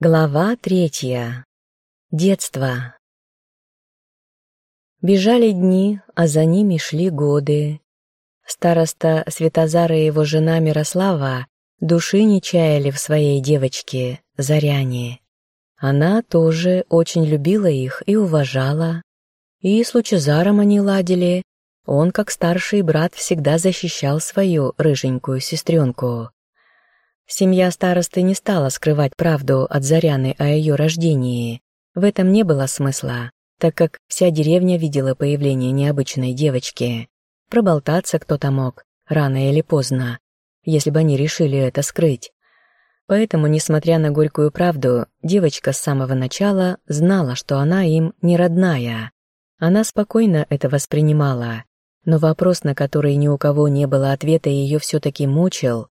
Глава третья. Детство. Бежали дни, а за ними шли годы. Староста Светозара и его жена Мирослава души не чаяли в своей девочке, Заряне. Она тоже очень любила их и уважала. И с Лучезаром они ладили. Он, как старший брат, всегда защищал свою рыженькую сестренку. Семья старосты не стала скрывать правду от Заряны о ее рождении. В этом не было смысла, так как вся деревня видела появление необычной девочки. Проболтаться кто-то мог, рано или поздно, если бы они решили это скрыть. Поэтому, несмотря на горькую правду, девочка с самого начала знала, что она им не родная. Она спокойно это воспринимала, но вопрос, на который ни у кого не было ответа, ее все-таки мучил,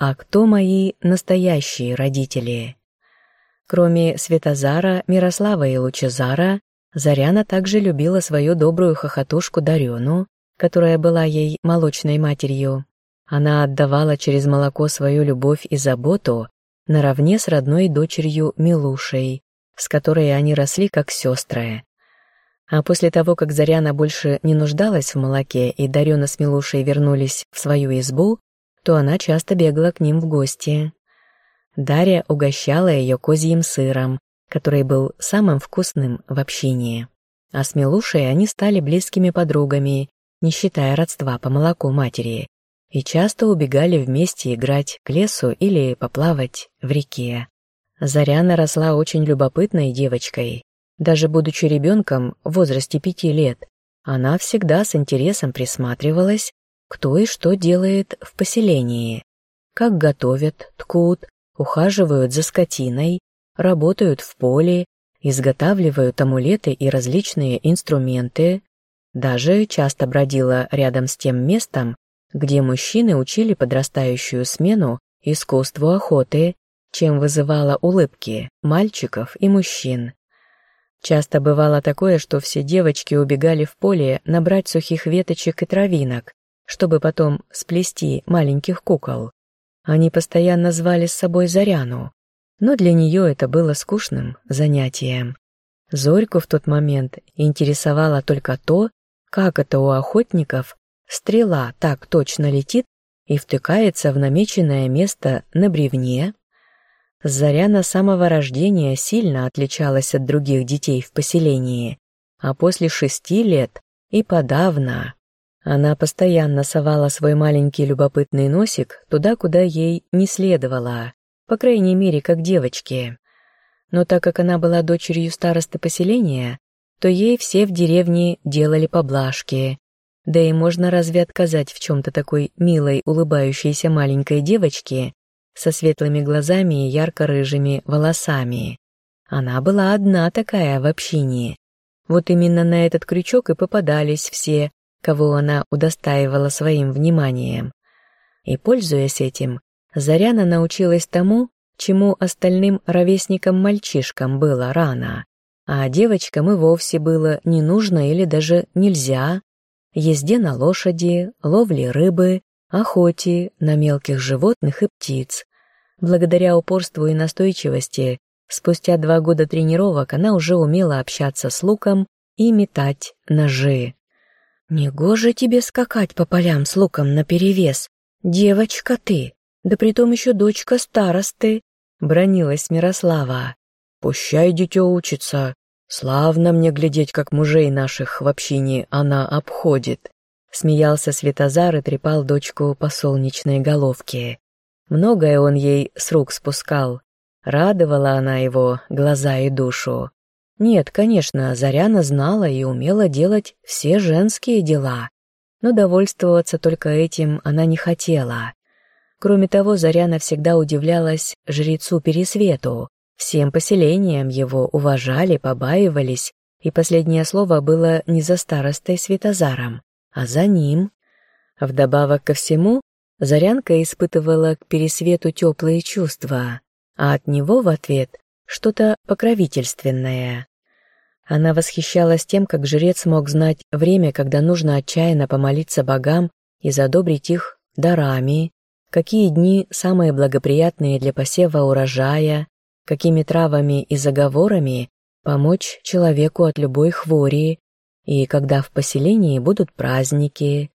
а кто мои настоящие родители? Кроме Светозара, Мирослава и Лучезара, Заряна также любила свою добрую хохотушку Дарену, которая была ей молочной матерью. Она отдавала через молоко свою любовь и заботу наравне с родной дочерью Милушей, с которой они росли как сестры. А после того, как Заряна больше не нуждалась в молоке и Дарена с Милушей вернулись в свою избу, то она часто бегала к ним в гости. Дарья угощала ее козьим сыром, который был самым вкусным в общении. А с Милушей они стали близкими подругами, не считая родства по молоку матери, и часто убегали вместе играть к лесу или поплавать в реке. Заряна росла очень любопытной девочкой. Даже будучи ребенком в возрасте пяти лет, она всегда с интересом присматривалась кто и что делает в поселении, как готовят, ткут, ухаживают за скотиной, работают в поле, изготавливают амулеты и различные инструменты. Даже часто бродила рядом с тем местом, где мужчины учили подрастающую смену искусству охоты, чем вызывала улыбки мальчиков и мужчин. Часто бывало такое, что все девочки убегали в поле набрать сухих веточек и травинок, чтобы потом сплести маленьких кукол. Они постоянно звали с собой Заряну, но для нее это было скучным занятием. Зорьку в тот момент интересовало только то, как это у охотников стрела так точно летит и втыкается в намеченное место на бревне. Заряна с самого рождения сильно отличалась от других детей в поселении, а после шести лет и подавно. Она постоянно совала свой маленький любопытный носик туда, куда ей не следовало, по крайней мере, как девочке. Но так как она была дочерью старосты поселения, то ей все в деревне делали поблажки. Да и можно разве отказать в чем-то такой милой, улыбающейся маленькой девочке со светлыми глазами и ярко-рыжими волосами? Она была одна такая в общине. Вот именно на этот крючок и попадались все, кого она удостаивала своим вниманием. И, пользуясь этим, Заряна научилась тому, чему остальным ровесникам-мальчишкам было рано, а девочкам и вовсе было не нужно или даже нельзя, езде на лошади, ловле рыбы, охоте на мелких животных и птиц. Благодаря упорству и настойчивости, спустя два года тренировок она уже умела общаться с луком и метать ножи. «Негоже тебе скакать по полям с луком наперевес, девочка ты, да притом еще дочка старосты», — бронилась Мирослава. «Пущай дитё учится, славно мне глядеть, как мужей наших в общине она обходит», — смеялся Светозар и трепал дочку по солнечной головке. Многое он ей с рук спускал, радовала она его глаза и душу. Нет, конечно, Заряна знала и умела делать все женские дела, но довольствоваться только этим она не хотела. Кроме того, Заряна всегда удивлялась жрецу Пересвету. Всем поселениям его уважали, побаивались, и последнее слово было не за старостой Светозаром, а за ним. Вдобавок ко всему, Зарянка испытывала к Пересвету теплые чувства, а от него в ответ что-то покровительственное. Она восхищалась тем, как жрец мог знать время, когда нужно отчаянно помолиться богам и задобрить их дарами, какие дни самые благоприятные для посева урожая, какими травами и заговорами помочь человеку от любой хвори, и когда в поселении будут праздники.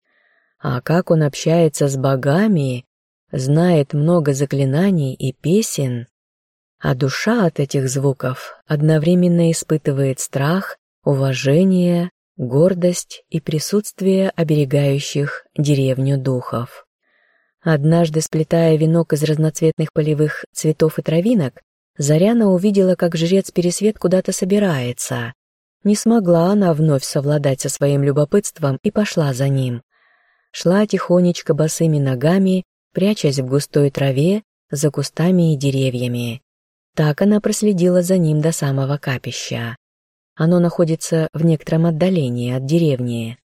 А как он общается с богами, знает много заклинаний и песен, а душа от этих звуков одновременно испытывает страх, уважение, гордость и присутствие оберегающих деревню духов. Однажды, сплетая венок из разноцветных полевых цветов и травинок, Заряна увидела, как жрец Пересвет куда-то собирается. Не смогла она вновь совладать со своим любопытством и пошла за ним. Шла тихонечко босыми ногами, прячась в густой траве, за кустами и деревьями. Так она проследила за ним до самого капища. Оно находится в некотором отдалении от деревни.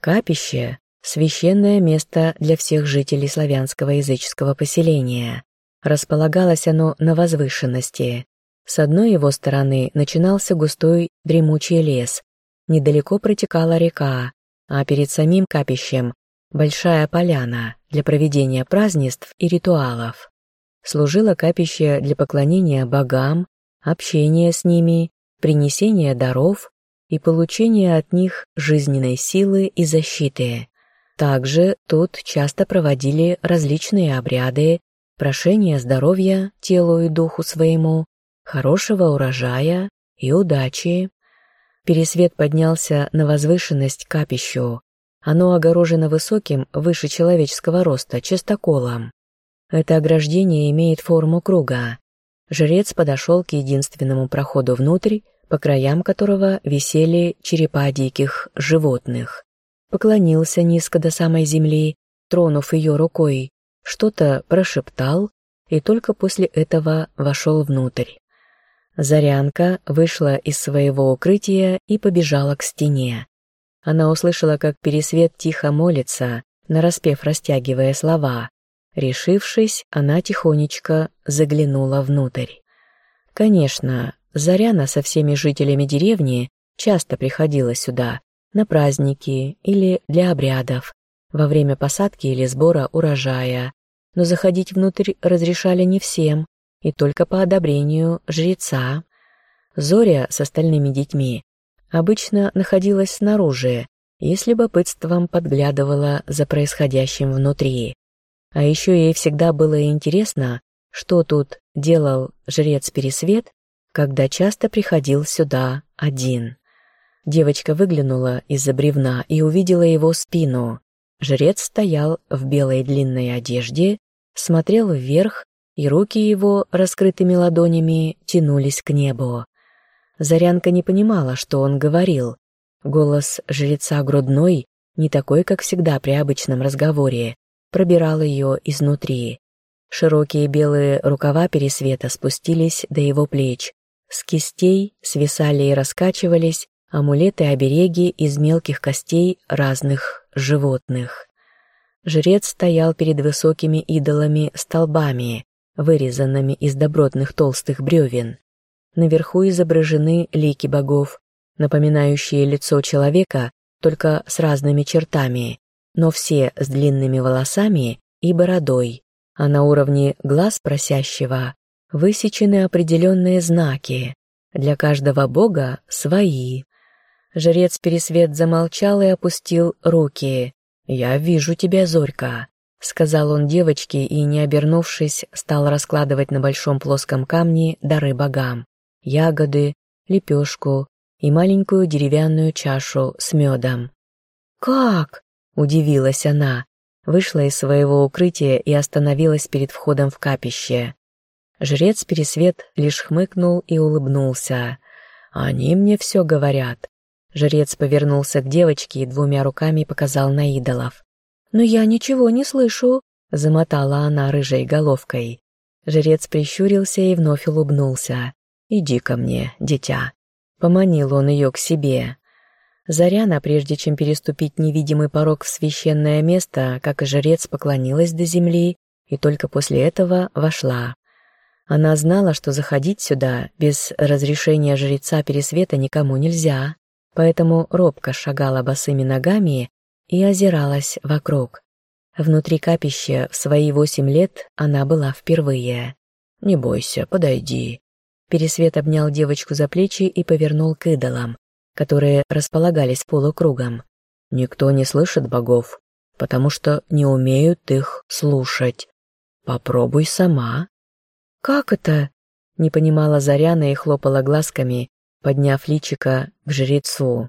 Капище — священное место для всех жителей славянского языческого поселения. Располагалось оно на возвышенности. С одной его стороны начинался густой дремучий лес, недалеко протекала река, а перед самим капищем — большая поляна для проведения празднеств и ритуалов служило капище для поклонения богам, общения с ними, принесения даров и получения от них жизненной силы и защиты. Также тут часто проводили различные обряды, прошения здоровья телу и духу своему, хорошего урожая и удачи. Пересвет поднялся на возвышенность капищу. Оно огорожено высоким, выше человеческого роста, частоколом. Это ограждение имеет форму круга. Жрец подошел к единственному проходу внутрь, по краям которого висели черепа диких животных. Поклонился низко до самой земли, тронув ее рукой, что-то прошептал и только после этого вошел внутрь. Зарянка вышла из своего укрытия и побежала к стене. Она услышала, как Пересвет тихо молится, нараспев растягивая слова, Решившись, она тихонечко заглянула внутрь. Конечно, Заряна со всеми жителями деревни часто приходила сюда, на праздники или для обрядов, во время посадки или сбора урожая, но заходить внутрь разрешали не всем, и только по одобрению жреца. Зоря с остальными детьми обычно находилась снаружи и с любопытством подглядывала за происходящим внутри. А еще ей всегда было интересно, что тут делал жрец Пересвет, когда часто приходил сюда один. Девочка выглянула из-за бревна и увидела его спину. Жрец стоял в белой длинной одежде, смотрел вверх, и руки его, раскрытыми ладонями, тянулись к небу. Зарянка не понимала, что он говорил. Голос жреца грудной, не такой, как всегда при обычном разговоре, пробирал ее изнутри. Широкие белые рукава пересвета спустились до его плеч. С кистей свисали и раскачивались амулеты-обереги из мелких костей разных животных. Жрец стоял перед высокими идолами-столбами, вырезанными из добротных толстых бревен. Наверху изображены лики богов, напоминающие лицо человека, только с разными чертами, но все с длинными волосами и бородой, а на уровне глаз просящего высечены определенные знаки, для каждого бога свои. Жрец Пересвет замолчал и опустил руки. «Я вижу тебя, Зорька», — сказал он девочке и, не обернувшись, стал раскладывать на большом плоском камне дары богам. Ягоды, лепешку и маленькую деревянную чашу с медом. «Как?» Удивилась она, вышла из своего укрытия и остановилась перед входом в капище. Жрец Пересвет лишь хмыкнул и улыбнулся. «Они мне все говорят». Жрец повернулся к девочке и двумя руками показал на идолов. «Но я ничего не слышу», — замотала она рыжей головкой. Жрец прищурился и вновь улыбнулся. «Иди ко мне, дитя». Поманил он ее к себе. Заряна, прежде чем переступить невидимый порог в священное место, как и жрец, поклонилась до земли и только после этого вошла. Она знала, что заходить сюда без разрешения жреца Пересвета никому нельзя, поэтому робко шагала босыми ногами и озиралась вокруг. Внутри капища в свои восемь лет она была впервые. «Не бойся, подойди», Пересвет обнял девочку за плечи и повернул к идолам, которые располагались полукругом. «Никто не слышит богов, потому что не умеют их слушать. Попробуй сама». «Как это?» — не понимала Заряна и хлопала глазками, подняв личика к жрецу.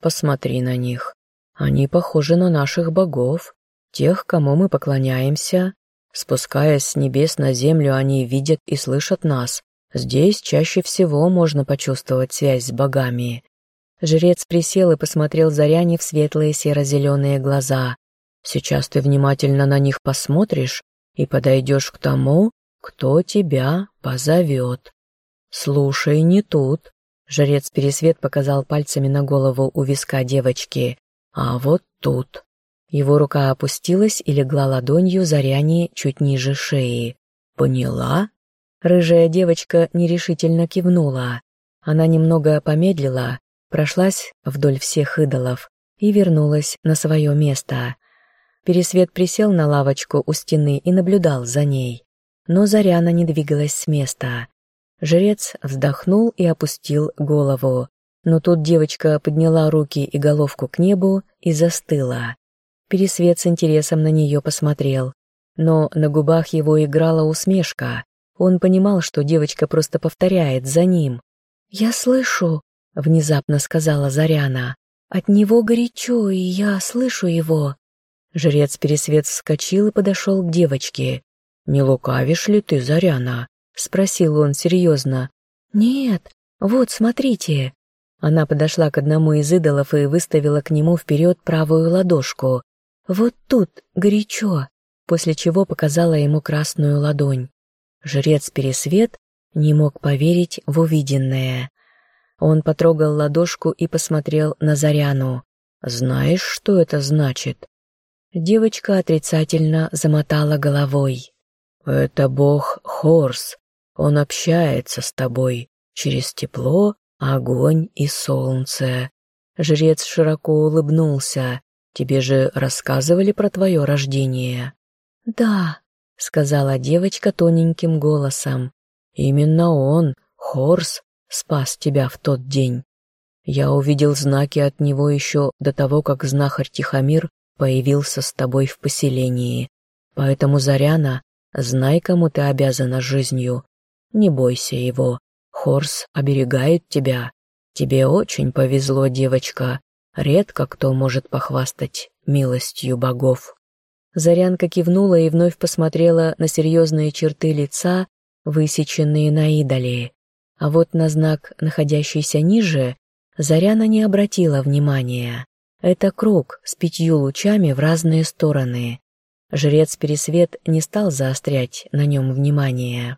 «Посмотри на них. Они похожи на наших богов, тех, кому мы поклоняемся. Спускаясь с небес на землю, они видят и слышат нас. Здесь чаще всего можно почувствовать связь с богами». Жрец присел и посмотрел Заряне в светлые серо-зеленые глаза. «Сейчас ты внимательно на них посмотришь и подойдешь к тому, кто тебя позовет. Слушай не тут». Жрец Пересвет показал пальцами на голову у виска девочки. «А вот тут». Его рука опустилась и легла ладонью Заряне чуть ниже шеи. «Поняла?» Рыжая девочка нерешительно кивнула. Она немного помедлила, прошлась вдоль всех идолов и вернулась на свое место. Пересвет присел на лавочку у стены и наблюдал за ней. Но Заряна не двигалась с места. Жрец вздохнул и опустил голову. Но тут девочка подняла руки и головку к небу и застыла. Пересвет с интересом на нее посмотрел. Но на губах его играла усмешка. Он понимал, что девочка просто повторяет за ним. «Я слышу», — внезапно сказала Заряна. «От него горячо, и я слышу его». Жрец Пересвет вскочил и подошел к девочке. «Не лукавишь ли ты, Заряна?» — спросил он серьезно. «Нет, вот, смотрите». Она подошла к одному из идолов и выставила к нему вперед правую ладошку. «Вот тут, горячо», после чего показала ему красную ладонь. Жрец Пересвет не мог поверить в увиденное. Он потрогал ладошку и посмотрел на Заряну. «Знаешь, что это значит?» Девочка отрицательно замотала головой. «Это бог Хорс. Он общается с тобой через тепло, огонь и солнце». Жрец широко улыбнулся. «Тебе же рассказывали про твое рождение?» «Да», — сказала девочка тоненьким голосом. «Именно он, Хорс, спас тебя в тот день. Я увидел знаки от него еще до того, как знахарь Тихомир появился с тобой в поселении. Поэтому, Заряна, знай, кому ты обязана жизнью. Не бойся его. Хорс оберегает тебя. Тебе очень повезло, девочка. Редко кто может похвастать милостью богов. Зарянка кивнула и вновь посмотрела на серьезные черты лица, высеченные на идоле. А вот на знак, находящийся ниже, Заряна не обратила внимания. Это круг с пятью лучами в разные стороны. Жрец Пересвет не стал заострять на нем внимание.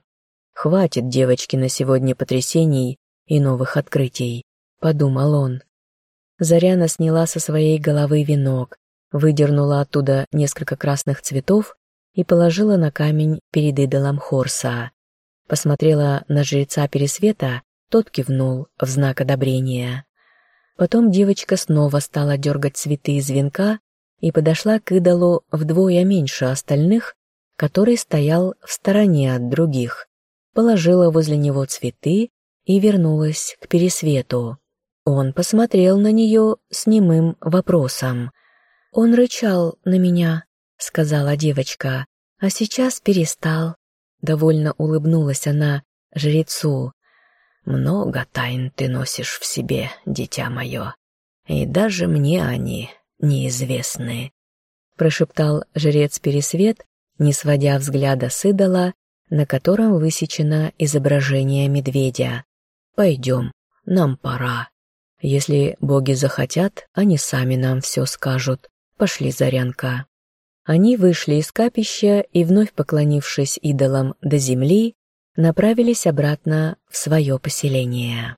«Хватит, девочки, на сегодня потрясений и новых открытий», — подумал он. Заряна сняла со своей головы венок, выдернула оттуда несколько красных цветов и положила на камень перед идолом Хорса. Посмотрела на жреца Пересвета, тот кивнул в знак одобрения. Потом девочка снова стала дергать цветы из венка и подошла к идолу вдвое меньше остальных, который стоял в стороне от других, положила возле него цветы и вернулась к Пересвету. Он посмотрел на нее с немым вопросом — «Он рычал на меня», — сказала девочка, — «а сейчас перестал». Довольно улыбнулась она жрецу. «Много тайн ты носишь в себе, дитя мое, и даже мне они неизвестны», — прошептал жрец Пересвет, не сводя взгляда с идола, на котором высечено изображение медведя. «Пойдем, нам пора. Если боги захотят, они сами нам все скажут. Пошли, Зарянка». Они вышли из капища и, вновь поклонившись идолам до земли, направились обратно в свое поселение.